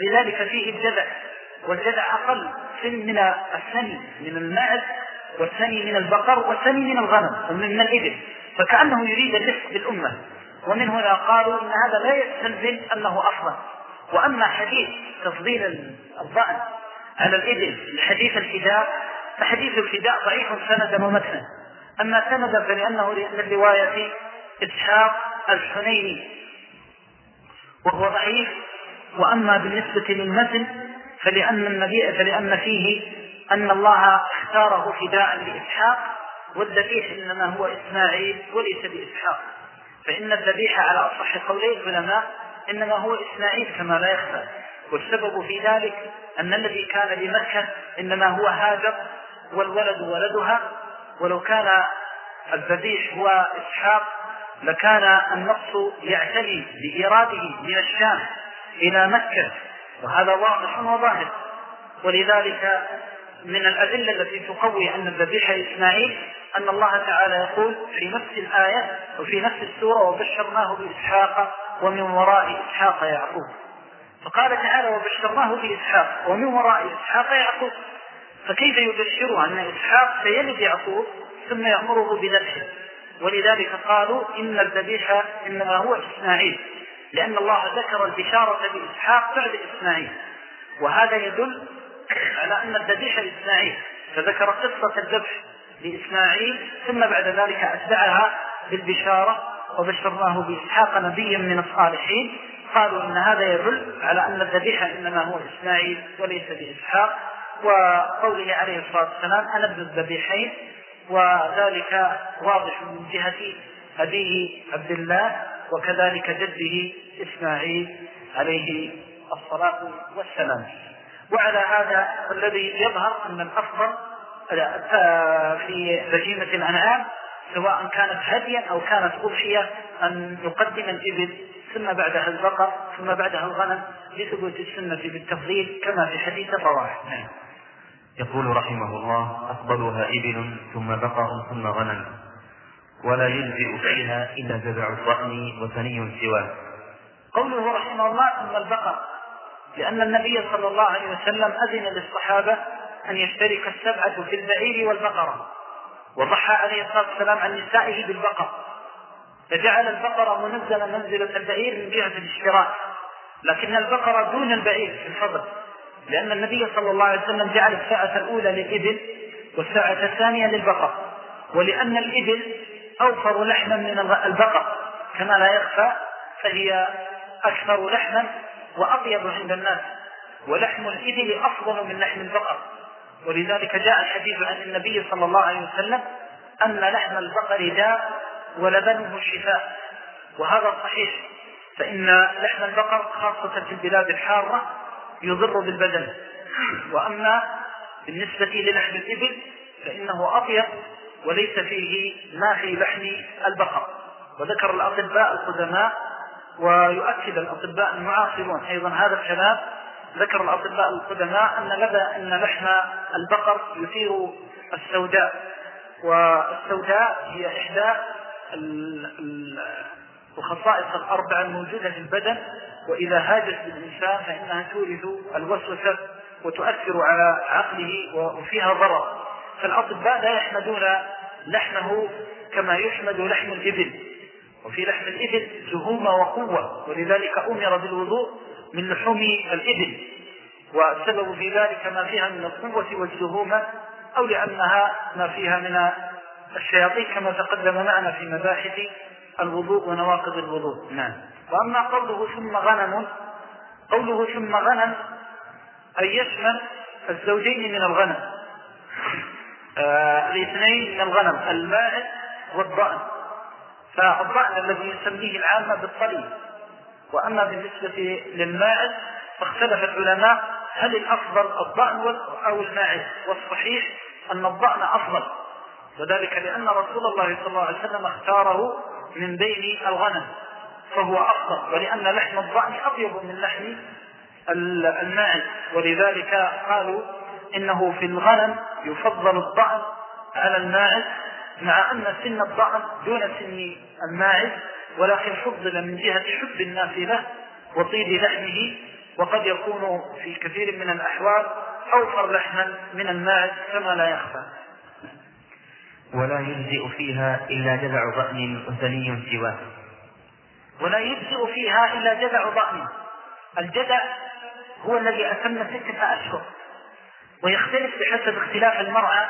لذلك فيه الجذع والجذع أقل سن من الثني من المعز والثني من البقر والثني من الغنم ومن الإبل. فكأنه يريد اللفت بالأمة. ومن هنا قالوا إن هذا لا يستلزم أنه أفضل. وأما حديث تفضيل الضأن على الإبل لحديث الفداء فحديث الفداء ضعيف سندا ومتنا. أما سندا فلأنه من رواية إسحاق الحنيني وهو ضعيف وأما بالنسبة للمتن فلأن, النبي فلأن فيه أن الله اختاره فداء لإسحاق والذبيح إنما هو إسماعيل وليس بإسحاق. فإن الذبيح على أصح قولي العلماء إنما هو إسماعيل كما لا يخفى. والسبب في ذلك أن الذي كان بمكة إنما هو هاجر والولد ولدها. ولو كان الذبيح هو إسحاق لكان النص يعتني بإيراده من الشام. إلى مكة. وهذا واضح وظاهر. ولذلك من الأدلة التي تقوي أن الذبيح إسماعيل أن الله تعالى يقول في نفس الآية وفي نفس السورة وبشرناه بإسحاق ومن وراء إسحاق يعقوب فقال تعالى وبشرناه بإسحاق ومن وراء إسحاق يعقوب فكيف يبشره أن إسحاق سيلد يعقوب ثم يأمره بذبحه؟ ولذلك قالوا إن الذبيح إنما هو إسماعيل. لأن الله ذكر البشارة بإسحاق بعد إسماعيل. وهذا يدل على أن الذبيح إسماعيل فذكر قصة الذبح لإسماعيل ثم بعد ذلك أتبعها بالبشارة وبشرناه بإسحاق نبيا من الصالحين. قالوا إن هذا يدل على أن الذبيح إنما هو إسماعيل وليس بإسحاق. وقوله عليه الصلاة والسلام أنا ابن الذبيحين وذلك واضح من جهة أبيه عبد الله. وكذلك جده إسماعيل عليه الصلاة والسلام. وعلى هذا الذي يظهر أن الأفضل في بهيمة الأنعام سواء كانت هديا أو كانت أضحية أن يقدم الإبل ثم بعدها البقر ثم بعدها الغنم لثبوت السنة بالتفضيل كما في حديث الرواح. نعم. يقول رحمه الله أفضلها إبل ثم بقر ثم غنم. ولا يجزئ فيها إلا جذع الضأن وثني سواه. قوله رحمه الله ثم البقر لأن النبي صلى الله عليه وسلم أذن للصحابة أن يشترك السبعة في البعير والبقرة. وضحى عليه الصلاة والسلام عن نسائه بالبقر. فجعل البقرة منزلة منزلة البعير من جهة الاشتراك. لكن البقرة دون البعير في الفضل لأن النبي صلى الله عليه وسلم جعل الساعة الأولى للإبل والساعة الثانية للبقر. ولأن الإبل أوفر لحما من البقر. كما لا يخفى فهي أكثر لحما وأطيب عند الناس. ولحم الإبل أفضل من لحم البقر. ولذلك جاء الحديث عن النبي صلى الله عليه وسلم أن لحم البقر داء ولبنه شفاء. وهذا صحيح. فإن لحم البقر خاصة في البلاد الحارة يضر بالبدن. وأما بالنسبة للحم الإبل فإنه أطيب وليس فيه ما في لحم البقر. وذكر الأطباء القدماء ويؤكد الأطباء المعاصرون. أيضا هذا الكلام ذكر الأطباء القدماء أن لدى أن لحم البقر يثير السوداء. والسوداء هي إحدى الخصائص الأربعة الموجودة في البدن. وإذا هاجت بالإنسان فإنها تورث الوسوسة وتؤثر على عقله وفيها ضرر. فالأطباء لا يحمدون لحمه كما يحمد لحم الإبل. وفي لحم الإبل زهومة وقوة ولذلك أمر بالوضوء من لحوم الإبل. والسبب في ذلك ما فيها من القوة والزهومة أو لأنها ما فيها من الشياطين كما تقدم معنا في مباحث الوضوء ونواقض الوضوء. نعم. وأما قوله ثم غنم قوله ثم غنم أي يشمل الزوجين من الغنم. آه الاثنين من الغنم الماعز والضأن. فالضأن الذي يسميه العامة بالطلي وأما بالنسبة للماعز فاختلف العلماء هل الأفضل الضأن أو الماعز والصحيح أن الضأن أفضل. وذلك لأن رسول الله صلى الله عليه وسلم اختاره من بين الغنم فهو أفضل. ولأن لحم الضأن أطيب من لحم الماعز ولذلك قالوا إنه في الغنم يفضل الضأن على الماعز مع أن سن الضأن دون سن الماعز ولكن فضل من جهة حب الناس له وطيب لحمه وقد يكون في كثير من الأحوال أوفر لحما من الماعز كما لا يخفى. ولا يجزئ فيها إلا جذع ضأن وثني سواه. ولا يجزئ فيها إلا جذع ضأن. الجذع هو الذي أتم ستة أشهر. ويختلف بحسب اختلاف المرأة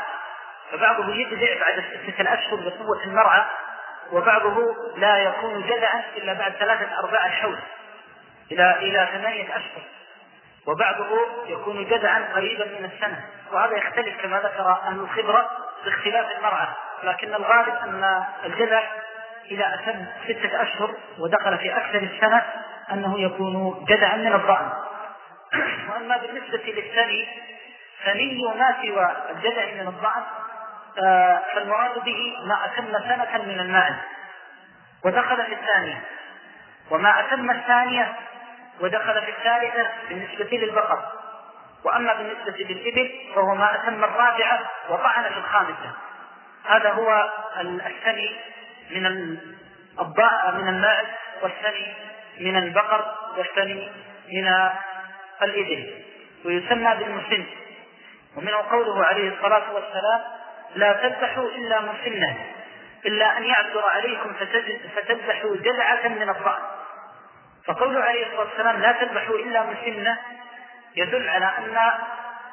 فبعضه يجزع بعد ستة الأشهر بقوة المرأة وبعضه لا يكون جذعا إلا بعد ثلاثة أرباع الحول إلى إلى ثمانية أشهر وبعضه يكون جذعا قريبا من السنة. وهذا يختلف كما ذكر أهل الخبرة باختلاف المرأة لكن الغالب أن الجذع إذا أتم ستة أشهر ودخل في أكثر السنة أنه يكون جذعا من الضأن. وأما بالنسبة للثاني ثني ما سوى الجذع من الضأن آه، فالمراد به ما أتم سنة من الماء ودخل في الثانية. وما أتم الثانية ودخل في الثالثة بالنسبة للبقر. وأما بالنسبة للإبل فهو ما أتم الرابعة وطعن في الخامسة. هذا هو الثني من الضاء من الماء والثني من البقر والثني من الإبل. ويسمى بالمسن ومنه قوله عليه الصلاة والسلام لا تذبحوا إلا مسنة إلا أن يعثر عليكم فتذبحوا جذعة من الضأن فقوله عليه الصلاة والسلام لا تذبحوا إلا مسنة يدل على أن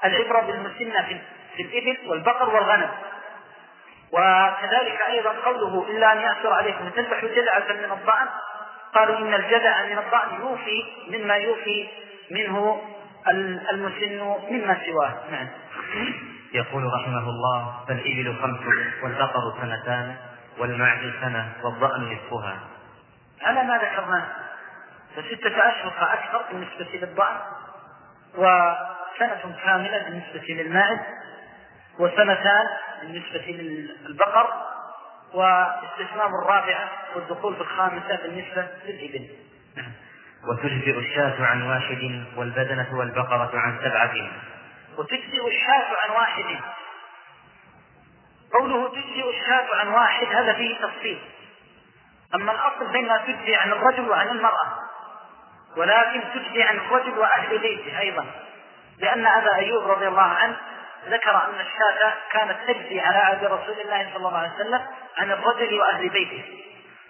العبرة بالمسنة في الإبل والبقر والغنم. وكذلك أيضا قوله إلا أن يعثر عليكم فتذبحوا جذعة من الضأن قالوا إن الجذع من الضأن يوفي مما يوفي منه المسن مما سواه. نعم. يقول رحمه الله فالإبل خمس والبقر سنتان والمعز سنة والضأن نصفها. على ما ذكرناه فستة أشهر فأكثر بالنسبة للضأن وسنة كاملة بالنسبة للماعز وسنتان بالنسبة للبقر واستثمام الرابعة والدخول في الخامسة بالنسبة للإبل. وتجزئ الشاة عن واحد والبدنة والبقرة عن سبعة. وتجزئ الشاة عن واحد. قوله تجزئ الشاة عن واحد هذا فيه تفصيل. أما الأصل بين تجزي عن الرجل وعن المرأة. ولكن تجزي عن الرجل وأهل بيته أيضا. لأن أبا أيوب رضي الله عنه ذكر أن الشاة كانت تجزي على عهد رسول الله صلى الله عليه وسلم عن الرجل وأهل بيته.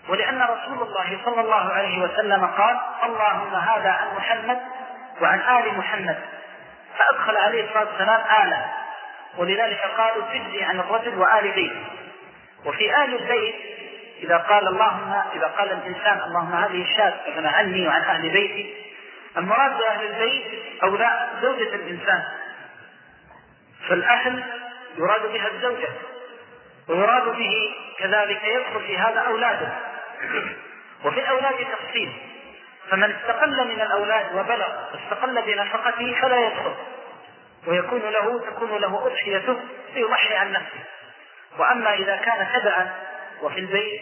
ولأن رسول الله صلى الله عليه وسلم قال اللهم هذا عن محمد وعن آل محمد. فأدخل عليه الصلاة والسلام آله ولذلك قالوا تجزي عن الرجل وآل بيته. وفي آل البيت إذا قال اللهم إذا قال الإنسان اللهم هذه الشاة أغنى عني وعن أهل بيتي. المراد بأهل البيت أو لا زوجة الإنسان. فالأهل يراد بها الزوجة ويراد به كذلك يدخل في هذا أولاده. وفي الأولاد تفصيل. فمن استقل من الأولاد وبلغ استقل بنفقته فلا يدخل. ويكون له تكون له أضحيته فيضحي عن نفسه. وأما إذا كان تبعا وفي البيت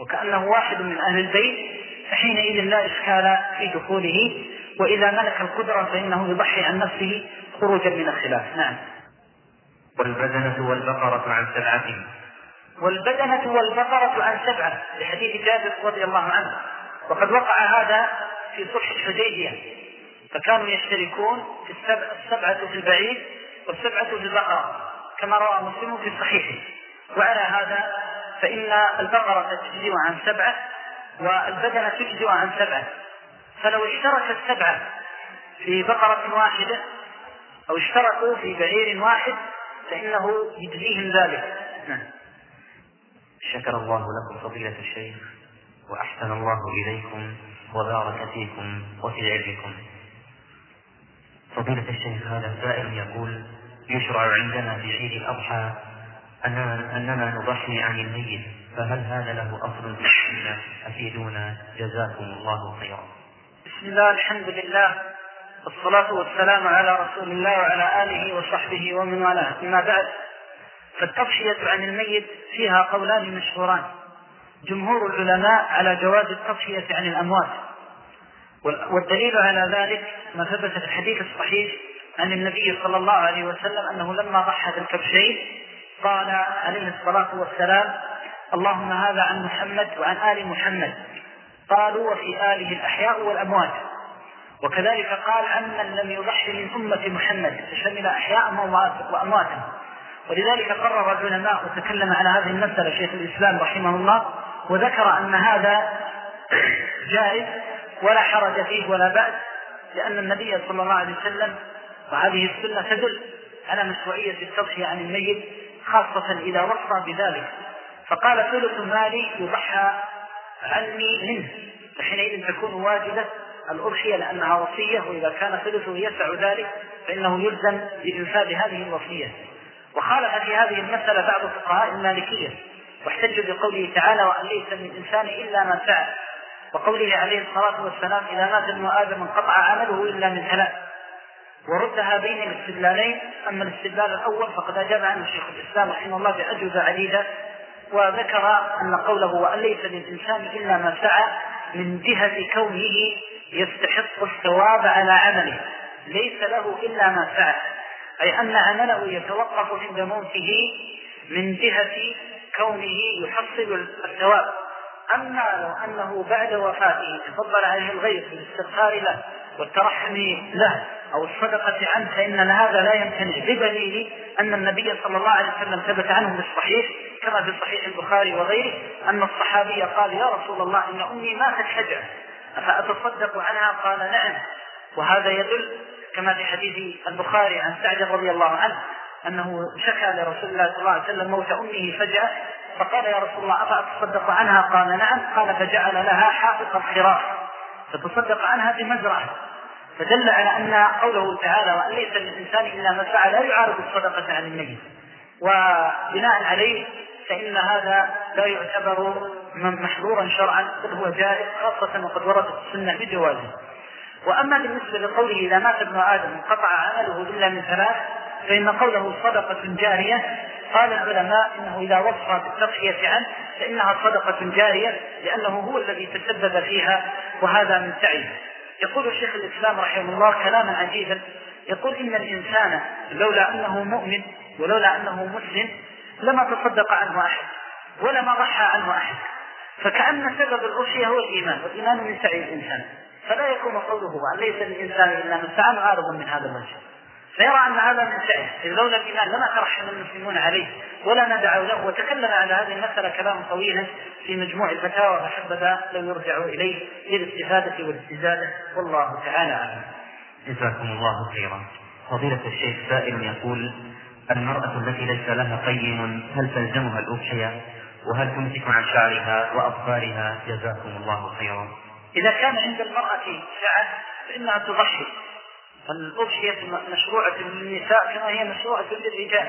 وكأنه واحد من أهل البيت فحينئذ لا إشكال في دخوله. وإذا ملك القدرة فإنه يضحي عن نفسه خروجا من الخلاف. نعم. والبدنة والبقرة عن سبعة. والبدنة والبقرة عن سبعة لحديث جابر رضي الله عنه. وقد وقع هذا في صلح الحديبية. فكانوا يشتركون في السبع السبعة في البعيد والسبعة في البقرة كما روى مسلم في صحيحه. وعلى هذا فإن البقرة تجزئ عن سبعة والبدنة تجزئ عن سبعة. فلو اشترك السبعة في بقرة واحدة أو اشتركوا في بعير واحد فإنه يجزيهم ذلك. نعم. شكر الله لكم فضيلة الشيخ وأحسن الله إليكم وبارك فيكم وفي علمكم فضيلة الشيخ هذا سائل يقول يشرع عندنا في عيد الأضحى أننا, أننا نضحي عن الميت فهل هذا له أصل في السنة؟ أفيدونا جزاكم الله خيرا. بسم الله الحمد لله والصلاة والسلام على رسول الله وعلى آله وصحبه ومن والاه. أما بعد فالتضحية عن الميت فيها قولان مشهوران. جمهور العلماء على جواز التضحية عن الأموات. والدليل على ذلك ما ثبت في الحديث الصحيح عن النبي صلى الله عليه وسلم أنه لما ضحى بالكبشين قال عليه الصلاة والسلام اللهم هذا عن محمد وعن آل محمد. قالوا وفي آله الأحياء والأموات. وكذلك قال عن من لم يضحي من أمة محمد فشمل أحياءهم وأمواتهم ولذلك قرر العلماء وتكلم على هذه المسألة شيخ الإسلام رحمه الله وذكر أن هذا جائز ولا حرج فيه ولا بأس لأن النبي صلى الله عليه وسلم وهذه السنة تدل على مشروعية التضحية عن الميت خاصة إذا وصى بذلك. فقال ثلث مالي يضحى عني منه. فحينئذ تكون واجبة الأضحية لأنها وصية وإذا كان ثلثه يسع ذلك فإنه يلزم بإنفاذ هذه الوصية. وخالف في هذه المسألة بعض فقهاء المالكية واحتجوا بقوله تعالى وأن ليس للإنسان إلا ما سعى وقوله عليه الصلاة والسلام إذا مات ابن آدم انقطع عمله إلا من ثلاث ورد هذين الاستدلالين أما الاستدلال الأول فقد أجاب عنه الشيخ الإسلام رحمه الله بأجوبة عديدة وذكر أن قوله وأن ليس للإنسان إلا ما سعى من جهة كونه يستحق الثواب على عمله ليس له إلا ما سعى أي أن عمله يتوقف عند موته من جهة كونه يحصل الثواب. أما لو أنه بعد وفاته تفضل عليه الغير بالاستغفار له والترحم له أو الصدقة عنه فإن هذا لا يمتنع بدليل أن النبي صلى الله عليه وسلم ثبت عنه بالصحيح كما في صحيح البخاري وغيره أن الصحابي قال يا رسول الله إن أمي ماتت فجأة أفأتصدق عنها؟ قال نعم. وهذا يدل كما في حديث البخاري عن سعد رضي الله عنه أنه شكى لرسول الله صلى الله عليه وسلم موت أمه فجأة فقال يا رسول الله أفأتصدق عنها؟ قال نعم. قال فجعل لها حافظ الخراف فتصدق عنها بمزرعة. فدل على أن قوله تعالى وأن ليس للإنسان إلا ما سعى لا يعارض الصدقة عن الميت. وبناء عليه فإن هذا لا يعتبر محظورا شرعا بل هو جائز خاصة وقد وردت السنة بجوازه. وأما بالنسبة لقوله إذا مات ابن آدم انقطع عمله إلا من ثلاث فإن قوله صدقة جارية قال العلماء إنه إذا وصف بالتضحية عنه فإنها صدقة جارية لأنه هو الذي تسبب فيها وهذا من سعيه يقول الشيخ الإسلام رحمه الله كلاما عجيبا يقول إن الإنسان لولا أنه مؤمن ولولا أنه مسلم لما تصدق عنه أحد ولما ضحى عنه أحد فكأن سبب الأشياء هو الإيمان والإيمان من سعي الإنسان. فلا يكون قوله وأن ليس للإنسان إلا من سعى معارضا من هذا الوجه. فيرى أن هذا من سعيه إذ لولا الإيمان لما ترحم المسلمون عليه؟ ولا ندعوا له. وتكلم على هذه المسألة كلاما طويلا في مجموع الفتاوى. فحبذا لو يرجع إليه للاستفادة والاستزادة والله تعالى أعلم. جزاكم الله خيرا. فضيلة الشيخ سائل يقول المرأة التي ليس لها قيم هل تلزمها الأضحية؟ وهل تمسك عن شعرها وأظفارها؟ جزاكم الله خيرا. إذا كان عند المرأة شعر فإنها تضحي فالأضحية مشروعة للنساء كما هي مشروعة للرجال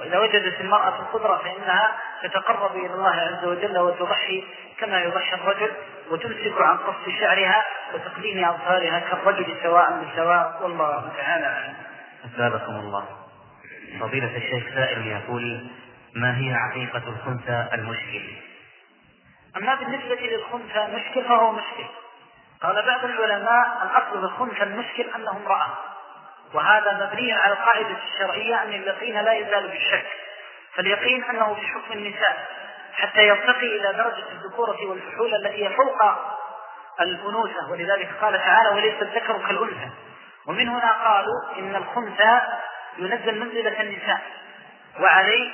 وإذا وجدت المرأة القدرة فإنها تتقرب إلى الله عز وجل وتضحي كما يضحي الرجل وتمسك عن قص شعرها وتقليم أظفارها كالرجل سواء بسواء والله تعالى أعلم. الله. فضيلة الشيخ سائل يقول ما هي عقيقة الخنثى المشكل؟ أما بالنسبة للخنثى مشكل فهو مشكل. قال بعض العلماء الأصل في الخنثى المشكل أنه امرأة. وهذا مبني على القاعدة الشرعية أن اليقين لا يزال بالشك. فاليقين أنه في حكم النساء. حتى يرتقي إلى درجة الذكورة والفحول التي فوق الأنوثة. ولذلك قال تعالى وليس الذكر كالأنثى ومن هنا قالوا إن الخنثى ينزل منزلة النساء. وعليه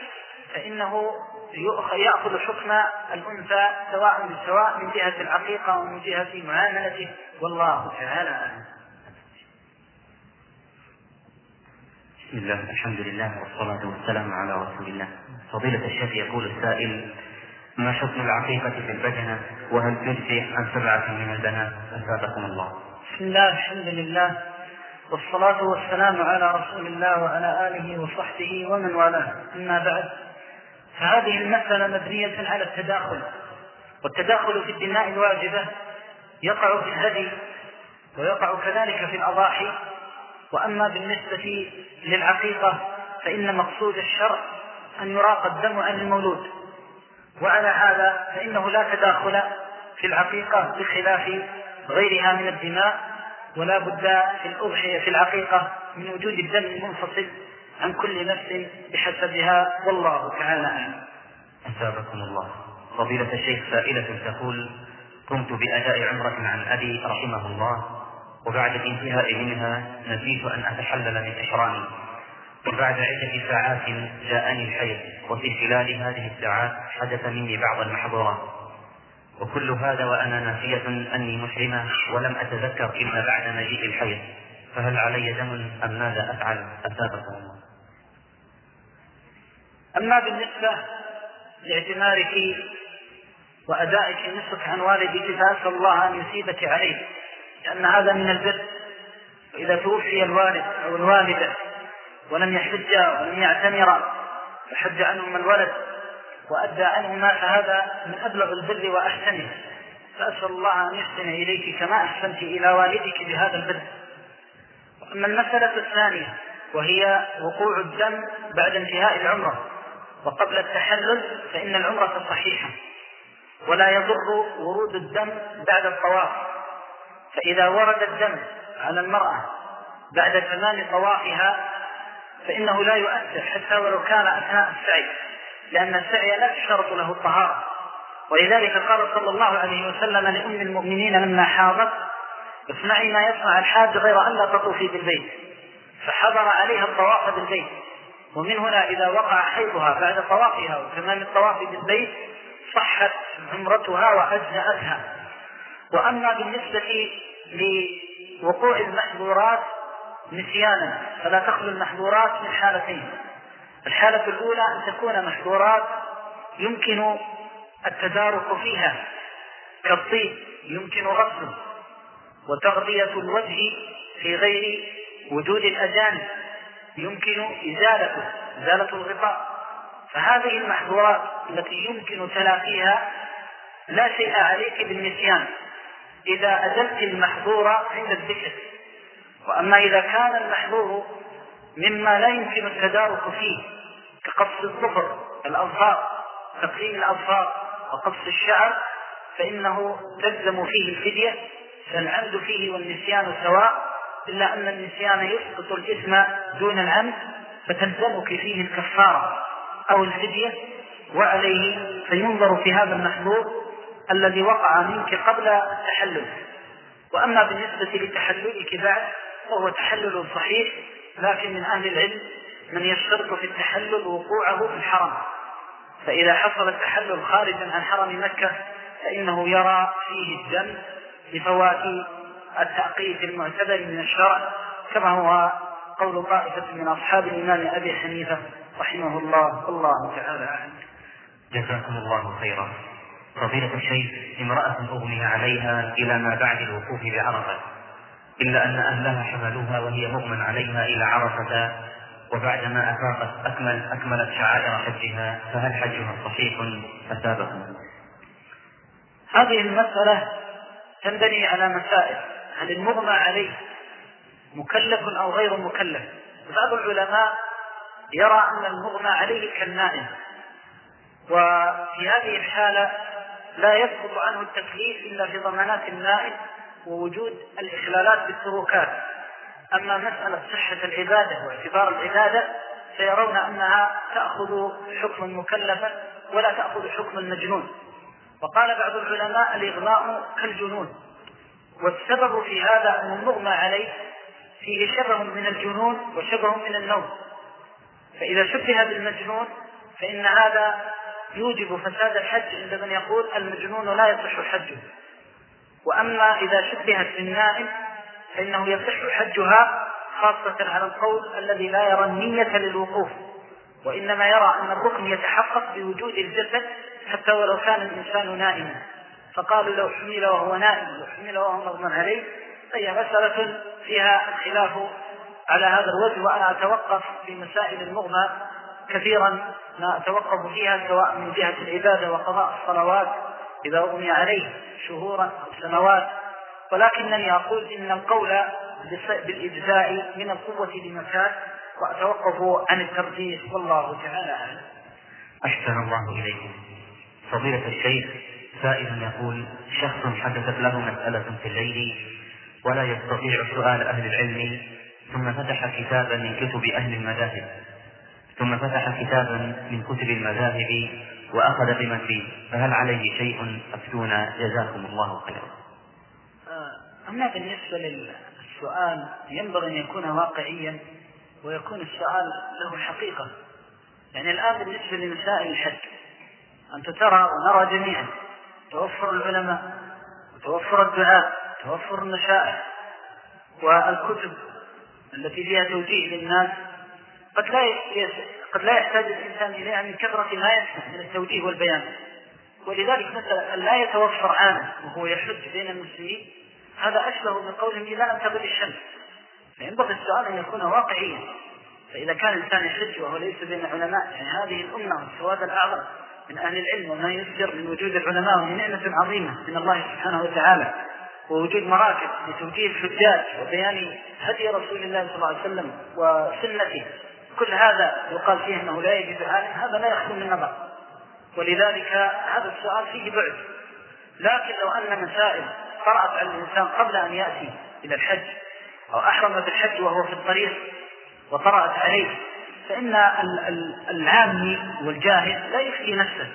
فإنه يأخذ حكم الأنثى سواء بسواء من جهة العقيقة ومن جهة معاملته. والله تعالى أعلم. بسم الله الحمد لله والصلاة والسلام على رسول الله. فضيلة الشيخ يقول السائل ما حكم العقيقة في البدنة وهل تجزي عن سبعة من البنات؟ أثابكم الله. بسم الله الحمد لله. والصلاة والسلام على رسول الله وعلى آله وصحبه ومن والاه. أما بعد فهذه المسألة مبنية على التداخل. والتداخل في الدماء الواجبة يقع في الهدي ويقع كذلك في الأضاحي. وأما بالنسبة للعقيقة فإن مقصود الشرع أن يراق الدم عن المولود. وعلى هذا فإنه لا تداخل في العقيقة بخلاف غيرها من الدماء. ولا بد في الأضحية في العقيقة من وجود الدم المنفصل عن كل نفس بحسبها والله تعالى أعلم. أثابكم الله. فضيلة الشيخ سائلة تقول قمت بأداء عمرة عن أبي رحمه الله وبعد الانتهاء منها نسيت أن أتحلل من إحرامي. وبعد عدة ساعات جاءني الحيض وفي خلال هذه الساعات حدث مني بعض المحظورات. وكل هذا وأنا ناسية أني محرمة ولم أتذكر إلا بعد مجيء الحيض. فهل علي دم أم ماذا أفعل؟ أثابكم الله. أما بالنسبة لاعتمارك وأدائك النصف عن والدك فأسأل الله أن يثيبك عليه لأن هذا من البر. وإذا توفي الوالد أو الوالدة ولم يحج ولم يعتمر فحج عنهما الولد وأدى عنهما فهذا من أبلغ البر وأحسنه. فأسأل الله أن يحسن إليك كما أحسنت إلى والدك بهذا البر. وأما المسألة الثانية وهي وقوع الدم بعد انتهاء العمرة. وقبل التحلل فإن العمرة صحيحة ولا يضر ورود الدم بعد الطواف. فإذا ورد الدم على المرأة بعد تمام طوافها فإنه لا يؤثر حتى ولو كان أثناء السعي لأن السعي لا تشترط له الطهارة. ولذلك قال صلى الله عليه وسلم لأم المؤمنين لما حاضت اصنعي ما يصنع الحاج غير أن لا تطوفي بالبيت. فحضر عليها الطواف بالبيت. ومن هنا إذا وقع حيضها بعد طوافها وتمام الطواف بالبيت صحت عمرتها وأجزأتها. وأما بالنسبة لوقوع المحظورات نسيانا فلا تخلو المحظورات من حالتين. الحالة الأولى أن تكون محظورات يمكن التدارك فيها كالطيب يمكن غسله وتغذية الوجه في غير وجود الأجانب. يمكن إزالته إزالة الغطاء. فهذه المحظورات التي يمكن تلافيها لا شيء عليك بالنسيان. إذا أزلت المحظور عند الذكر. وأما إذا كان المحظور مما لا يمكن التدارك فيه كقص الظفر الأظفار تقليم الأظفار وقص الشعر فإنه تلزم فيه الفدية فالعمد فيه والنسيان سواء إلا أن النسيان يسقط الإثم دون العمد فتلزمك فيه الكفارة أو الفدية وعليه فينظر في هذا المحظور الذي وقع منك قبل التحلل. وأما بالنسبة لتحللك بعد فهو تحلل صحيح لكن من أهل العلم من يشترط في التحلل وقوعه في الحرم. فإذا حصل التحلل خارجا عن حرم مكة فإنه يرى فيه الدم لفوات التأقيت المعتبر من الشرع كما هو قول طائفة من أصحاب الإمام أبي حنيفة رحمه الله. الله تعالى أعلم. جزاكم الله خيرا. فضيلة الشيخ امرأة أغمي عليها إلى ما بعد الوقوف بعرفة إلا أن أهلها حملوها وهي مغمى عليها إلى عرفة وبعدما أفاقت أكمل أكملت شعائر حجها فهل حجها صحيح؟ أثابهم؟ هذه المسألة تنبني على مسائل. هل المغمى عليه مكلف أو غير مكلف. بعض العلماء يرى أن المغمى عليه كالنائم. وفي هذه الحالة لا يسقط عنه التكليف إلا في ضمانات النائم ووجود الإخلالات بالتروكات أما مسألة صحة العبادة واعتبار العبادة سيرون أنها تأخذ حكم مكلفا ولا تأخذ حكم المجنون. وقال بعض العلماء الإغماء كالجنون. والسبب في هذا أن المغمى عليه فيه شبه من الجنون وشبه من النوم. فإذا شبه بالمجنون فإن هذا يوجب فساد الحج عند من يقول المجنون لا يصح حجه وأما إذا شبهت بالنائم فإنه يصح حجها خاصة على القول الذي لا يرى النية للوقوف. وإنما يرى أن الركن يتحقق بوجود الجسد حتى ولو كان الإنسان نائما. فقالوا لو حمل وهو نائم لو حمل وهو مغمى عليه فهي مسألة فيها الخلاف على هذا الوجه وأنا أتوقف في مسائل المغمى كثيرا ما أتوقف فيها سواء من جهة العبادة وقضاء الصلوات إذا أغمي عليه شهورا أو سنوات. ولكنني أقول إن القول بالإجزاء من القوة لمكان وأتوقف عن الترجيح والله تعالى أعلم. أحسن الله إليكم. فضيلة الشيخ سائل يقول شخص حدثت له مسألة في الليل ولا يستطيع سؤال أهل العلم ثم فتح كتابا من كتب أهل المذاهب ثم فتح كتابا من كتب المذاهب وأخذ بما فيه فهل عليه شيء؟ أفتونا جزاكم الله خيرا. آه، أما بالنسبة السؤال ينبغي أن يكون واقعيا ويكون السؤال له حقيقة. يعني الآن بالنسبة لمسائل الحج أنت ترى ونرى جميعا توفر العلماء وتوفر الدعاء توفر النشائح والكتب التي فيها توجيه للناس. قد لا قد لا يحتاج الإنسان إليها من كثرة ما يسمع من التوجيه والبيان. ولذلك مثلا لا يتوفر عامل وهو يحج بين المسلمين هذا أشبه بقولهم إذا لم تغب الشمس. فينبغي السؤال أن يكون واقعيا. فإذا كان الإنسان يحج وهو ليس بين العلماء يعني هذه الأمة والسواد الأعظم. من أهل العلم وما يصدر من وجود العلماء وهي نعمة عظيمة من الله سبحانه وتعالى ووجود مراكز لتوجيه الحجاج وبيان هدي رسول الله صلى الله عليه وسلم وسنته. كل هذا يقال فيه أنه لا يجد عالم هذا لا يخلو من نظر. ولذلك هذا السؤال فيه بعد. لكن لو أن مسائل طرأت على الإنسان قبل أن يأتي إلى الحج أو أحرم بالحج وهو في الطريق وطرأت عليه فإن العامي والجاهل لا يفتي نفسه.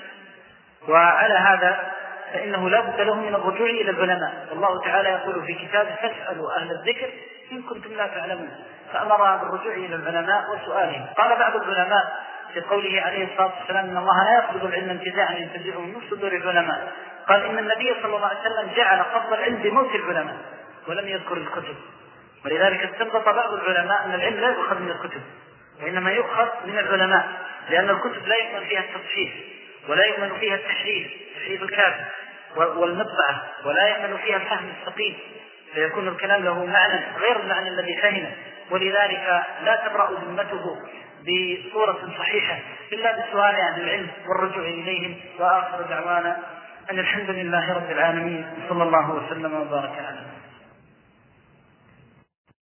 وعلى هذا فإنه لا بد له من الرجوع إلى العلماء. والله تعالى يقول في كتابه فاسألوا أهل الذكر إن كنتم لا تعلمون. فأمر بالرجوع إلى العلماء وسؤالهم. قال بعض العلماء في قوله عليه الصلاة والسلام أن الله لا يقبض العلم انتزاعا ينتزعه من صدور العلماء. قال إن النبي صلى الله عليه وسلم جعل قبض العلم بموت العلماء ولم يذكر الكتب. ولذلك استنبط بعض العلماء أن العلم لا يؤخذ من الكتب. وإنما يؤخذ من العلماء لأن الكتب لا يؤمن فيها التصحيح ولا يؤمن فيها التحريف تحريف الكافر والمطبعة ولا يأمن فيها الفهم السقيم فيكون الكلام له معنى غير المعنى الذي فهمه. ولذلك لا تبرأ ذمته بصورة صحيحة إلا بسؤال أهل العلم والرجوع إليهم. وآخر دعوانا أن الحمد لله رب العالمين صلى الله وسلم وبارك عليه